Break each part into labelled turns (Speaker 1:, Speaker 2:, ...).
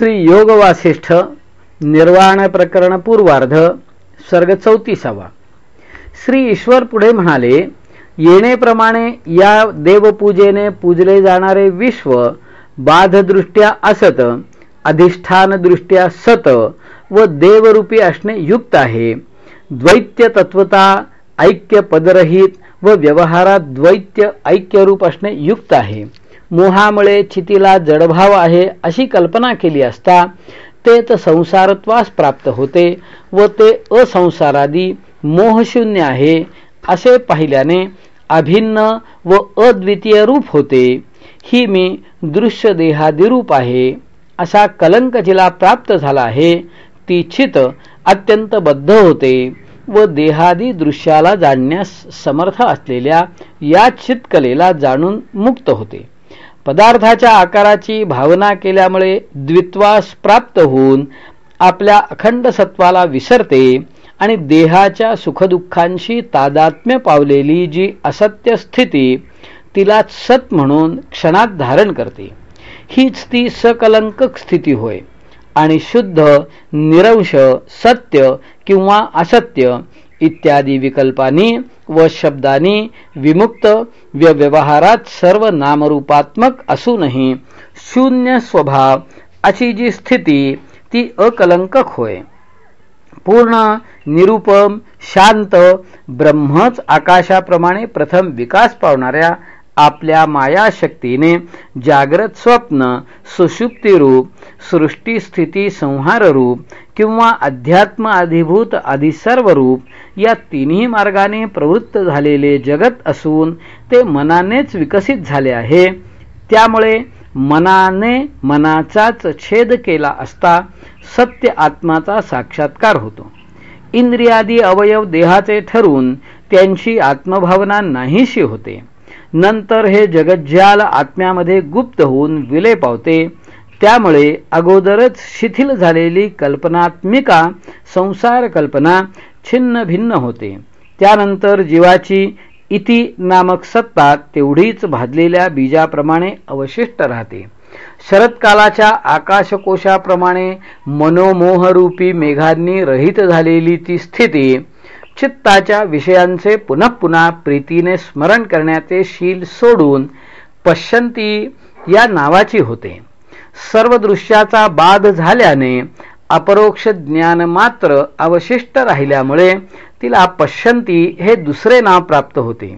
Speaker 1: श्री योग वासिष्ठ निर्वाण प्रकरण पूर्वार्ध सर्ग चौतीसावा. श्री ईश्वर पुढे म्हणाले येणेप्रमाणे या देवपूजेने पूजले जाणारे विश्व बाधदृष्ट्या असत अधिष्ठानदृष्ट्या सत व देवरूपी असणे युक्त आहे. द्वैत्य तत्वता ऐक्य पदरहित व व्यवहारात द्वैत्य ऐक्यरूप असणे युक्त आहे. मोहामुळे चितीला जडभाव आहे अशी कल्पना केली असता ते तर संसारत्वास प्राप्त होते व ते असंसारादी मोहशून्य आहे असे पाहिल्याने अभिन्न व अद्वितीय रूप होते. ही मी दृश्य देहादिरूप आहे. असा कलंक जिला प्राप्त झाला आहे ती चित अत्यंत बद्ध होते व देहादी दृश्याला जाणण्यास समर्थ असलेल्या या चितकलेला जाणून मुक्त होते. पदार्थाच्या आकाराची भावना केल्यामुळे द्वित्वास प्राप्त होऊन आपल्या अखंड सत्वाला विसरते आणि देहाच्या सुखदुःखांशी तादात्म्य पावलेली जी असत्य स्थिती तिला सत म्हणून क्षणात धारण करते. हीच ती सकलंक स्थिती होय. आणि शुद्ध निरंश सत्य किंवा असत्य इत्यादी विकल्पानी व शब्दानी विमुक्त व्यवहारात सर्व नामरूपात्मक असूनही शून्य स्वभाव अशी जी स्थिती ती अकलंकक होय. पूर्ण निरुपम शांत ब्रह्मच आकाशाप्रमाणे प्रथम विकास पावणाऱ्या आपल्या मायाशक्तीने जाग्रत स्वप्न सुषुप्तीरूप रूप सृष्टी संहार रूप किंवा अध्यात्म अधिभूत अधिसर्व रूप या तिन्ही मार्गाने प्रवृत्त झालेले जगत असून ते मनानेच विकसित झाले आहे. त्यामुळे मनाने मनाचाच छेद केला असता सत्य आत्माचा साक्षात्कार होतो. इंद्रियादी अवयव देहाचे ठरून त्यांची आत्मभावना नाहीशी होते. नंतर हे जगज्जाल आत्म्यामध्ये गुप्त होऊन विले पावते. त्यामुळे अगोदरच शिथिल झालेली कल्पनात्मिका संसार कल्पना छिन्न भिन्न होते. त्यानंतर जीवाची इति नामक सत्ता तेवढीच भाजलेल्या बीजाप्रमाणे अवशिष्ट राहते. शरत्कालाच्या आकाशकोशाप्रमाणे मनोमोहरूपी मेघांनी रहित झालेली ती स्थिती चित्ताच्या विषयांचे पुनः पुन्हा प्रीतीने स्मरण करण्याचे शील सोडून पश्यंती या नावाची होते. सर्व दृश्याचा बाध झाल्याने अपरोक्ष ज्ञान मात्र अवशिष्ट राहिल्यामुळे तिला पश्यंती हे दुसरे नाव प्राप्त होते.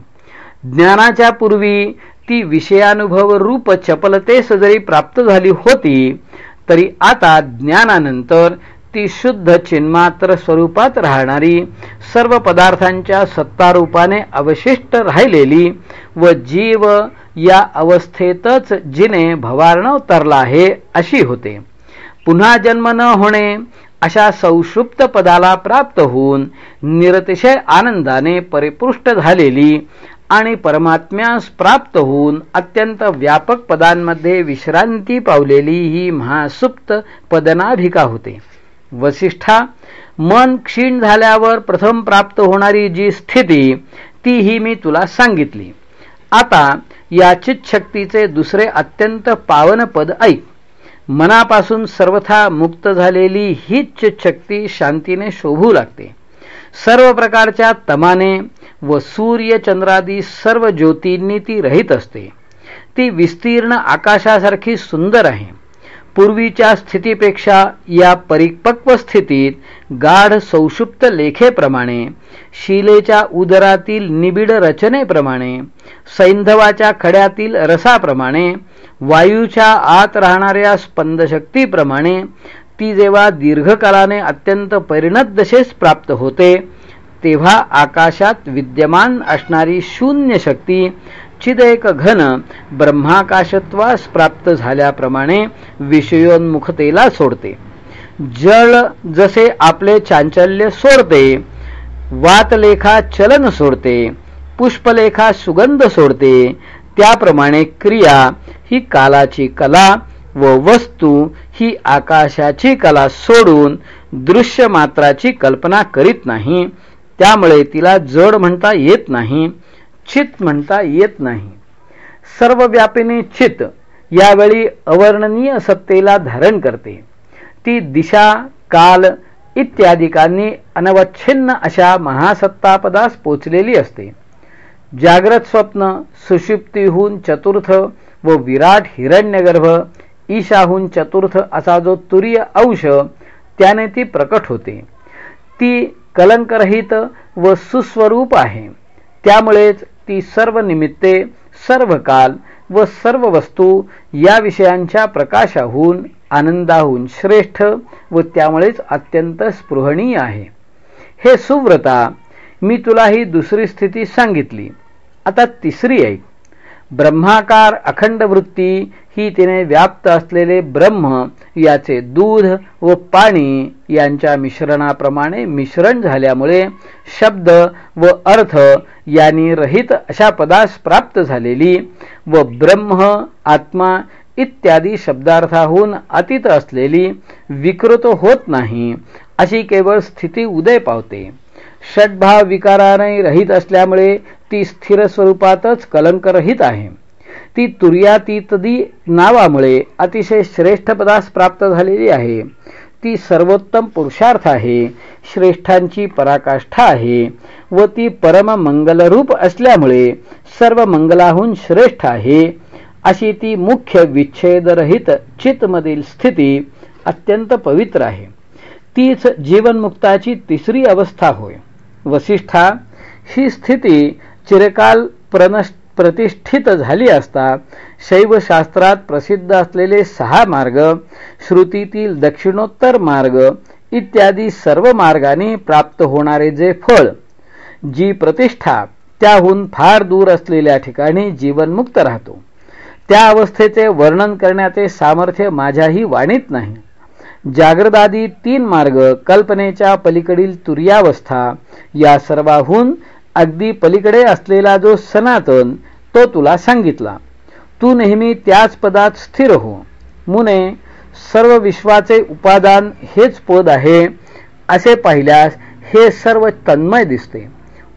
Speaker 1: ज्ञानाच्या पूर्वी ती विषयानुभव रूप चपलतेस जरी प्राप्त झाली होती तरी आता ज्ञानानंतर ती शुद्ध चिन्मात्र स्वरूपात राहणारी सर्व पदार्थांच्या सत्तारूपाने अवशिष्ट राहिलेली व जीव या अवस्थेतच जिने भवारणव तरला आहे अशी होते. पुन्हा जन्म न होणे अशा सौषुप्त पदाला प्राप्त होऊन निरतिशय आनंदाने परिपुष्ट झालेली आणि परमात्म्यास प्राप्त होऊन अत्यंत व्यापक पदांमध्ये विश्रांती पावलेली ही महासुप्त पदनाभिका होते. वसिष्ठा मन क्षीण झाल्यावर प्रथम प्राप्त होणारी जी स्थिती ती ही मी तुला सांगितली. आता या शक्तीचे दुसरे अत्यंत पावन पद ऐक. मनापासून सर्वथा मुक्त झालेली हीच शक्ती शांतीने शोभू लागते. सर्व प्रकारच्या तमाने व सूर्य चंद्रादी सर्व ज्योतींनी ती रहित असते. ती विस्तीर्ण आकाशासारखी सुंदर आहे. पूर्वीच्या स्थितीपेक्षा या परिपक्व स्थितीत गाढ सौषुप्त लेखेप्रमाणे शिलेच्या उदरातील निबिड रचनेप्रमाणे सैंधवाच्या खड्यातील रसाप्रमाणे वायूच्या आत राहणाऱ्या स्पंदशक्तीप्रमाणे ती जेव्हा दीर्घकालाने अत्यंत परिणत दशेस प्राप्त होते तेव्हा आकाशात विद्यमान असणारी शून्य शक्ती चिदेक घन ब्रह्माकाशत्वास प्राप्त झाल्याप्रमाणे विषयोन्मुखतेला सोडते. जळ जसे आपले चांचल्य सोडते वातलेखा चलन सोडते पुष्पलेखा सुगंध सोडते त्याप्रमाणे क्रिया ही कालाची कला व वस्तू ही आकाशाची कला सोडून दृश्य मात्राची कल्पना करीत नाही त्यामुळे तिला जड म्हणता येत नाही. चित म्हणता येत नाही. सर्व व्यापिनी चित यावेळी अवर्णनीय सत्तेला धारण करते. ती दिशा काल इत्यादिकांनी अनवच्छिन्न अशा महासत्तापदास पोचलेली असते. जाग्रत स्वप्न सुषुप्तीहून चतुर्थ व विराट हिरण्यगर्भ ईशाहून चतुर्थ असा जो तुर्य अंश त्याने ती प्रकट होते. ती कलंकरहित व सुस्वरूप आहे. त्यामुळेच ती सर्व निमित्ते सर्व काल व सर्व वस्तू या विषयांच्या प्रकाशाहून आनंदाहून श्रेष्ठ व त्यामुळेच अत्यंत स्पृहणीय आहे. हे सुव्रता मी तुला ही दुसरी स्थिती सांगितली. आता तिसरी ऐक. ब्रह्माकार अखंड वृत्ती ही तिने व्याप्त असलेले ब्रह्म याचे दूध व पाणी यांच्या मिश्रणाप्रमाणे मिश्रण झाल्यामुळे शब्द व अर्थ यांनी रहित अशा पदास प्राप्त झालेली व ब्रह्म आत्मा इत्यादी शब्दार्थाहून अतीत असलेली विकृत होत नाही अशी केवळ स्थिती उदय पावते. षटभाव विकाराने रहित असल्यामुळे ती स्थिर स्वरूपातच कलंकरहित आहे. ती तुर्यातीतदी नावामुळे अतिशय श्रेष्ठ पदास प्राप्त झालेली आहे. ती सर्वोत्तम पुरुषार्थ आहे श्रेष्ठांची पराकाष्ठा आहे व ती परम मंगलरूप असल्यामुळे सर्व मंगलाहून श्रेष्ठ आहे. अशी ती मुख्य विच्छेदरहित चितमधील स्थिती अत्यंत पवित्र आहे. तीच जीवनमुक्ताची तिसरी अवस्था होय. वसिष्ठा ही स्थिती चिरकाल प्रनष्ट प्रतिष्ठित झाली असता शैवशास्त्रात प्रसिद्ध असलेले सहा मार्ग श्रुतीतील दक्षिणोत्तर मार्ग इत्यादी सर्व मार्गाने प्राप्त होणारे जे फळ जी प्रतिष्ठा त्याहून फार दूर असलेल्या ठिकाणी जीवनमुक्त राहतो. त्या अवस्थेचे वर्णन करण्याचे सामर्थ्य माझ्याही वाणीत नाही. जागृदादी तीन मार्ग कल्पनेच्या पलीकडील तुर्यावस्था या सर्वाहून अगदी पलीकडे असलेला जो सनातन तो तुला सांगितला. तू नेहमी त्याच पदात स्थिर हो. मुने सर्व विश्वाचे उपादान हेच पद आहे असे पाहिल्यास हे सर्व तन्मय दिसते.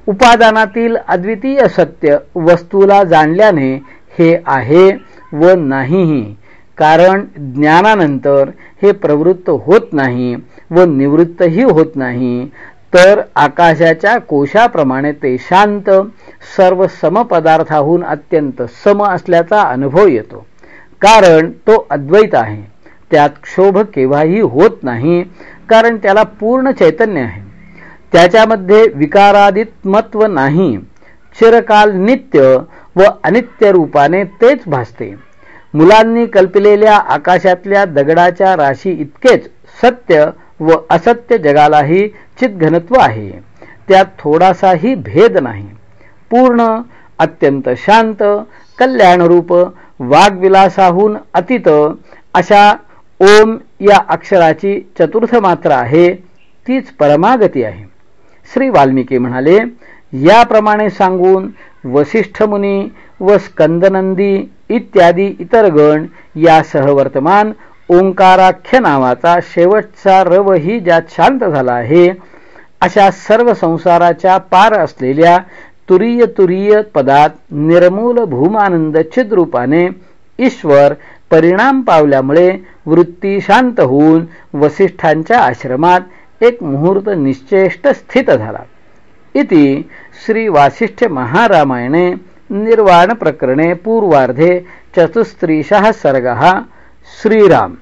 Speaker 1: उपादानातील अद्वितीय सत्य वस्तूला जाणल्याने हे आहे व नाहीही. कारण ज्ञानानंतर हे प्रवृत्त होत नाही व निवृत्तही होत नाही तर आकाशाच्या कोशाप्रमाणे ते शांत सर्व समपदार्थाहून अत्यंत सम असल्याचा अनुभव येतो. कारण तो अद्वैत आहे. त्यात क्षोभ केव्हाही होत नाही कारण त्याला पूर्ण चैतन्य आहे. त्याच्यामध्ये विकारादित्मत्व नाही. चिरकाल नित्य व अनित्य रूपाने तेच भासते. मुलांनी कल्पलेल्या आकाशातल्या दगडाच्या राशी इतकेच सत्य व असत्य जगालाही चितघनत्व आहे. त्यात थोडासाही भेद नाही. पूर्ण अत्यंत शांत कल्याणरूप वाग्विलासाहून अतीत अशा ओम या अक्षराची चतुर्थ मात्रा आहे तीच परमागती आहे. श्री वाल्मिकी म्हणाले याप्रमाणे सांगून वसिष्ठ मुनी व स्कंदनंदी इत्यादी इतर गण या सहवर्तमान ओंकाराख्य नावाचा शेवटचा रवही ज्यात शांत झाला आहे अशा सर्व संसाराच्या पार असलेल्या तुरीय तुरीय पदात निर्मूल भूमानंद छिद्रूपाने ईश्वर परिणाम पावल्यामुळे वृत्ती शांत होऊन वसिष्ठांच्या आश्रमात एक मुहूर्त निश्चेष्ट स्थित झाला. इति श्री वासिष्ठ महारामायणे निर्वाण प्रकरणे पूर्वार्धे चतुस्त्रिशः सर्गः श्रीराम।